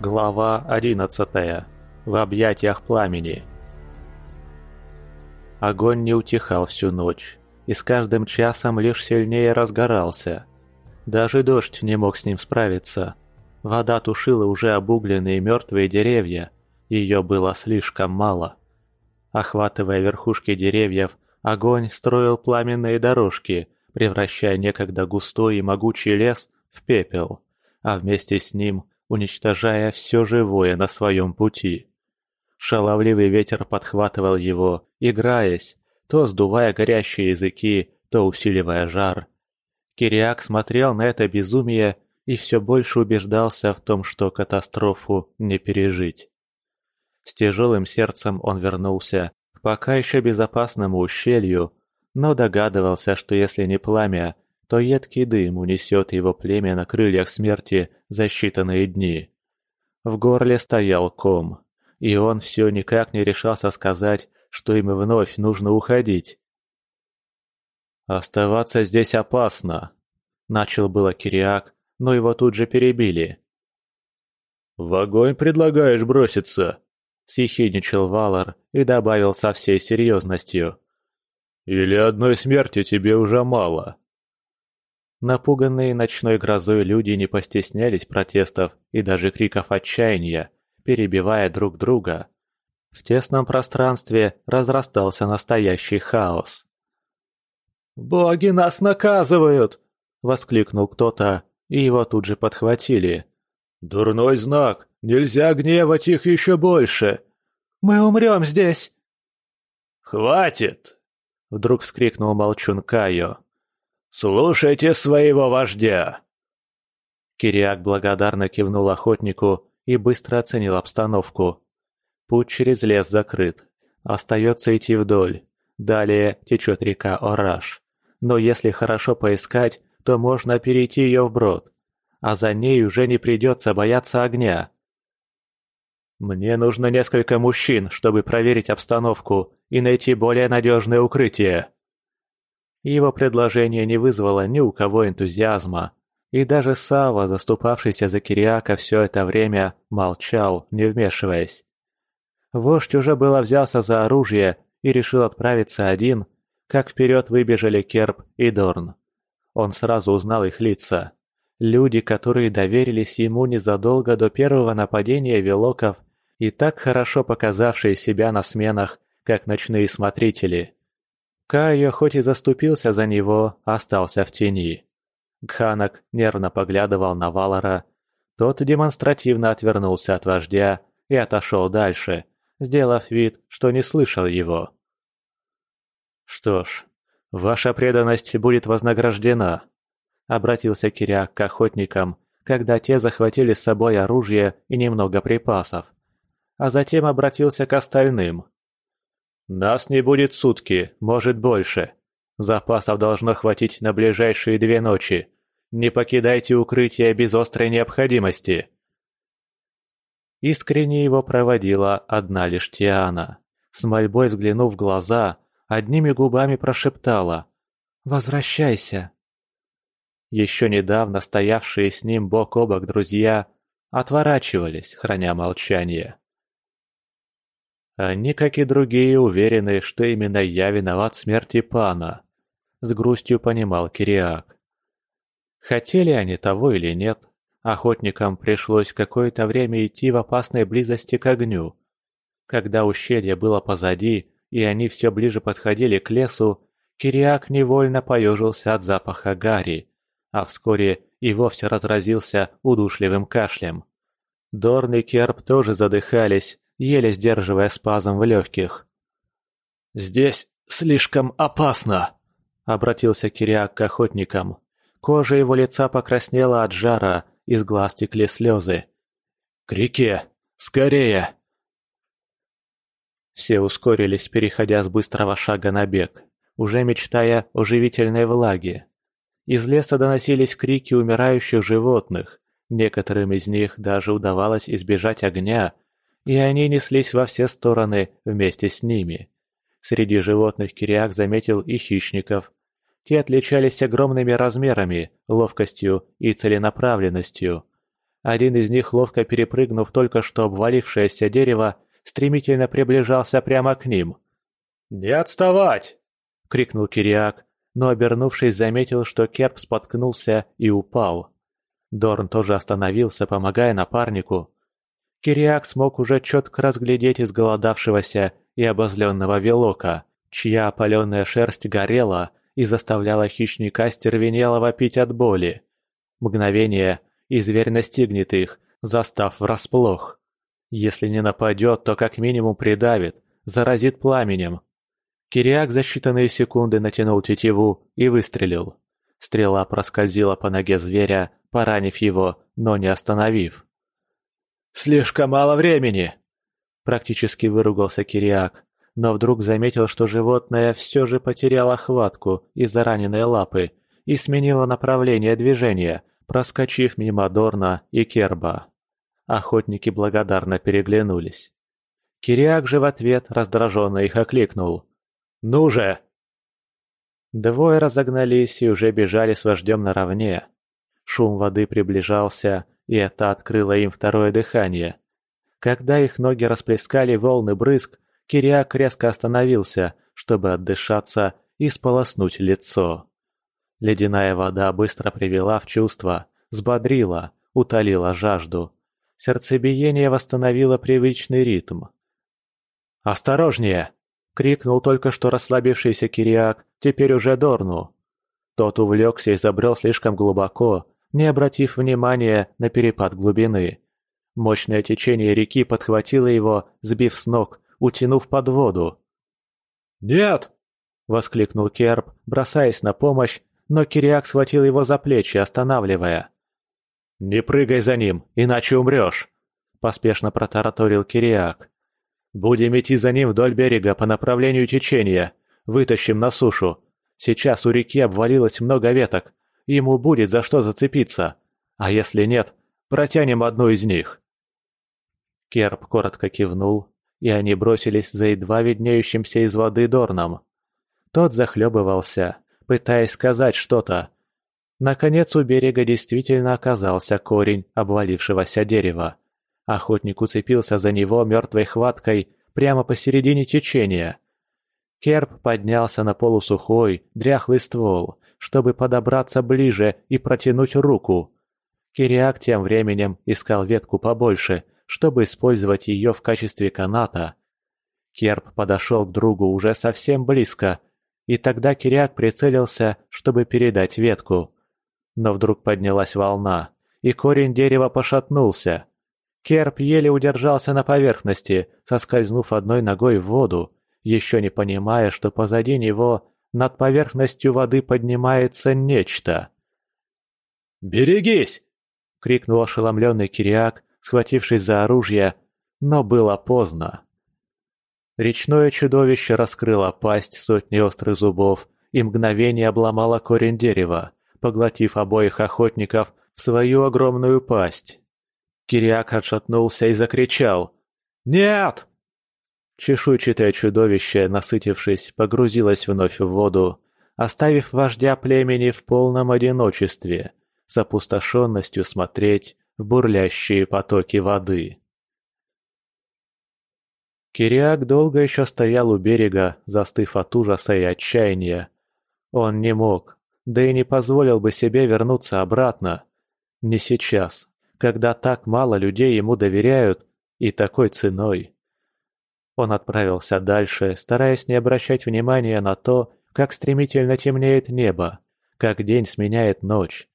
Глава 11. В объятиях пламени. Огонь не утихал всю ночь, и с каждым часом лишь сильнее разгорался. Даже дождь не мог с ним справиться. Вода тушила уже обугленные мертвые деревья, ее было слишком мало. Охватывая верхушки деревьев, огонь строил пламенные дорожки, превращая некогда густой и могучий лес в пепел, а вместе с ним – уничтожая все живое на своем пути. Шаловливый ветер подхватывал его, играясь, то сдувая горящие языки, то усиливая жар. Кириак смотрел на это безумие и все больше убеждался в том, что катастрофу не пережить. С тяжелым сердцем он вернулся к пока еще безопасному ущелью, но догадывался, что если не пламя, то едкий дым унесет его племя на крыльях смерти за считанные дни. В горле стоял ком, и он все никак не решался сказать, что им вновь нужно уходить. «Оставаться здесь опасно», — начал было Кириак, но его тут же перебили. «В огонь предлагаешь броситься?» — съехидничал Валар и добавил со всей серьезностью. «Или одной смерти тебе уже мало?» Напуганные ночной грозой люди не постеснялись протестов и даже криков отчаяния, перебивая друг друга. В тесном пространстве разрастался настоящий хаос. «Боги нас наказывают!» — воскликнул кто-то, и его тут же подхватили. «Дурной знак! Нельзя гневать их еще больше! Мы умрем здесь!» «Хватит!» — вдруг вскрикнул молчун Кайо. «Слушайте своего вождя!» Кириак благодарно кивнул охотнику и быстро оценил обстановку. Путь через лес закрыт. Остается идти вдоль. Далее течет река Ораш. Но если хорошо поискать, то можно перейти ее вброд. А за ней уже не придется бояться огня. Мне нужно несколько мужчин, чтобы проверить обстановку и найти более надежное укрытие. Его предложение не вызвало ни у кого энтузиазма, и даже Сава, заступавшийся за Кириака все это время, молчал, не вмешиваясь. Вождь уже было взялся за оружие и решил отправиться один, как вперед выбежали Керб и Дорн. Он сразу узнал их лица. Люди, которые доверились ему незадолго до первого нападения Велоков и так хорошо показавшие себя на сменах, как ночные смотрители. Кайо хоть и заступился за него, остался в тени. Гханак нервно поглядывал на Валара. Тот демонстративно отвернулся от вождя и отошел дальше, сделав вид, что не слышал его. «Что ж, ваша преданность будет вознаграждена», — обратился Киряк к охотникам, когда те захватили с собой оружие и немного припасов. А затем обратился к остальным. «Нас не будет сутки, может больше. Запасов должно хватить на ближайшие две ночи. Не покидайте укрытие без острой необходимости». Искренне его проводила одна лишь Тиана. С мольбой взглянув в глаза, одними губами прошептала «Возвращайся». Еще недавно стоявшие с ним бок о бок друзья отворачивались, храня молчание. Они, как и другие, уверены, что именно я виноват в смерти пана. С грустью понимал Кириак. Хотели они того или нет, охотникам пришлось какое-то время идти в опасной близости к огню. Когда ущелье было позади, и они все ближе подходили к лесу, Кириак невольно поежился от запаха гари, а вскоре и вовсе разразился удушливым кашлем. Дорн и Керп тоже задыхались, еле сдерживая спазм в легких. «Здесь слишком опасно!» — обратился Кириак к охотникам. Кожа его лица покраснела от жара, из глаз текли слезы. «К реке! Скорее!» Все ускорились, переходя с быстрого шага на бег, уже мечтая о живительной влаге. Из леса доносились крики умирающих животных, некоторым из них даже удавалось избежать огня, и они неслись во все стороны вместе с ними. Среди животных Кириак заметил и хищников. Те отличались огромными размерами, ловкостью и целенаправленностью. Один из них, ловко перепрыгнув только что обвалившееся дерево, стремительно приближался прямо к ним. «Не отставать!» — крикнул Кириак, но, обернувшись, заметил, что Керп споткнулся и упал. Дорн тоже остановился, помогая напарнику. Кириак смог уже четко разглядеть изголодавшегося и обозленного Велока, чья опаленная шерсть горела и заставляла хищника стервенело вопить от боли. Мгновение, и зверь настигнет их, застав врасплох. Если не нападет, то как минимум придавит, заразит пламенем. Кириак за считанные секунды натянул тетиву и выстрелил. Стрела проскользила по ноге зверя, поранив его, но не остановив. «Слишком мало времени!» Практически выругался Кириак, но вдруг заметил, что животное все же потеряло хватку из-за раненой лапы и сменило направление движения, проскочив мимо Дорна и Керба. Охотники благодарно переглянулись. Кириак же в ответ раздраженно их окликнул. «Ну же!» Двое разогнались и уже бежали с вождем наравне. Шум воды приближался, и это открыло им второе дыхание. Когда их ноги расплескали волны брызг, Кириак резко остановился, чтобы отдышаться и сполоснуть лицо. Ледяная вода быстро привела в чувство, взбодрила, утолила жажду. Сердцебиение восстановило привычный ритм. «Осторожнее!» — крикнул только что расслабившийся Кириак, теперь уже Дорну. Тот увлекся и забрел слишком глубоко, не обратив внимания на перепад глубины. Мощное течение реки подхватило его, сбив с ног, утянув под воду. «Нет!» — воскликнул Керб, бросаясь на помощь, но Кириак схватил его за плечи, останавливая. «Не прыгай за ним, иначе умрешь!» — поспешно протараторил Кириак. «Будем идти за ним вдоль берега по направлению течения. Вытащим на сушу. Сейчас у реки обвалилось много веток. Ему будет за что зацепиться. А если нет, протянем одну из них». Керп коротко кивнул, и они бросились за едва виднеющимся из воды Дорном. Тот захлебывался, пытаясь сказать что-то. Наконец у берега действительно оказался корень обвалившегося дерева. Охотник уцепился за него мертвой хваткой прямо посередине течения. Керп поднялся на полусухой, дряхлый ствол, чтобы подобраться ближе и протянуть руку. Кириак тем временем искал ветку побольше, чтобы использовать ее в качестве каната. Керп подошел к другу уже совсем близко и тогда Кириак прицелился, чтобы передать ветку. Но вдруг поднялась волна, и корень дерева пошатнулся. Керп еле удержался на поверхности, соскользнув одной ногой в воду, еще не понимая, что позади него над поверхностью воды поднимается нечто. «Берегись!» — крикнул ошеломленный Кириак, схватившись за оружие, но было поздно. Речное чудовище раскрыло пасть сотни острых зубов и мгновение обломало корень дерева, поглотив обоих охотников в свою огромную пасть. Кириак отшатнулся и закричал «Нет!». Чешуйчатое чудовище, насытившись, погрузилось вновь в воду, оставив вождя племени в полном одиночестве, с опустошенностью смотреть в бурлящие потоки воды. Кириак долго еще стоял у берега, застыв от ужаса и отчаяния. Он не мог, да и не позволил бы себе вернуться обратно. Не сейчас, когда так мало людей ему доверяют и такой ценой. Он отправился дальше, стараясь не обращать внимания на то, как стремительно темнеет небо, как день сменяет ночь.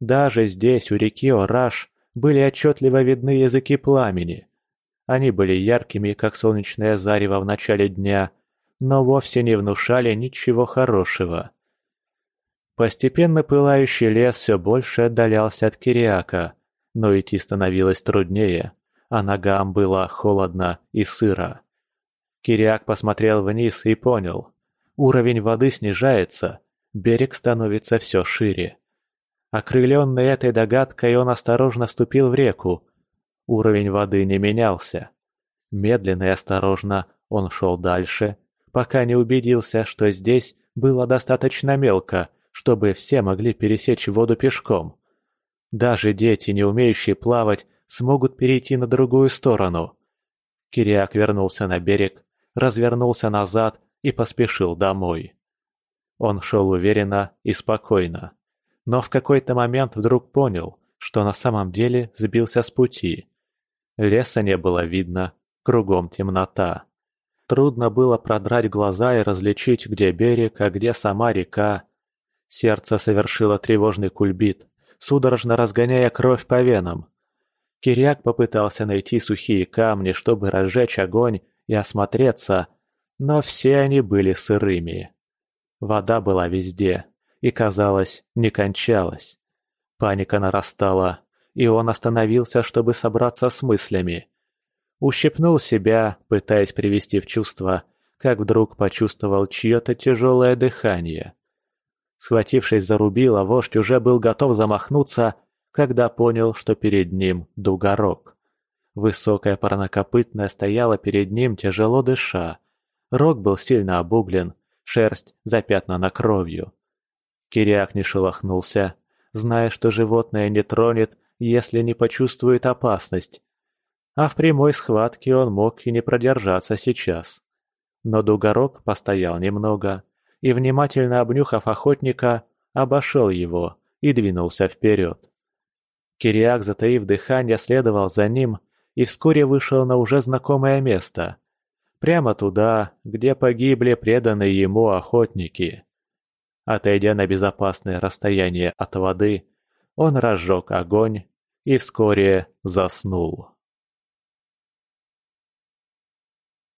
Даже здесь, у реки Ораш, были отчетливо видны языки пламени. Они были яркими, как солнечное зарево в начале дня, но вовсе не внушали ничего хорошего. Постепенно пылающий лес все больше отдалялся от Кириака, но идти становилось труднее, а ногам было холодно и сыро. Кириак посмотрел вниз и понял. Уровень воды снижается, берег становится все шире. Окрыленный этой догадкой, он осторожно ступил в реку, Уровень воды не менялся. Медленно и осторожно он шел дальше, пока не убедился, что здесь было достаточно мелко, чтобы все могли пересечь воду пешком. Даже дети, не умеющие плавать, смогут перейти на другую сторону. Кириак вернулся на берег, развернулся назад и поспешил домой. Он шел уверенно и спокойно, но в какой-то момент вдруг понял, что на самом деле сбился с пути. Леса не было видно, кругом темнота. Трудно было продрать глаза и различить, где берег, а где сама река. Сердце совершило тревожный кульбит, судорожно разгоняя кровь по венам. Киряк попытался найти сухие камни, чтобы разжечь огонь и осмотреться, но все они были сырыми. Вода была везде и, казалось, не кончалась. Паника нарастала, и он остановился, чтобы собраться с мыслями. Ущипнул себя, пытаясь привести в чувство, как вдруг почувствовал чье-то тяжелое дыхание. Схватившись за рубило, вождь уже был готов замахнуться, когда понял, что перед ним дугорог. Высокая парнокопытная стояла перед ним, тяжело дыша. Рог был сильно обуглен, шерсть запятнана кровью. Кириак не шелохнулся, зная, что животное не тронет, если не почувствует опасность. А в прямой схватке он мог и не продержаться сейчас. Но Дугорог постоял немного, и, внимательно обнюхав охотника, обошел его и двинулся вперед. Кириак, затаив дыхание, следовал за ним и вскоре вышел на уже знакомое место. Прямо туда, где погибли преданные ему охотники. Отойдя на безопасное расстояние от воды, он разжег огонь и вскоре заснул.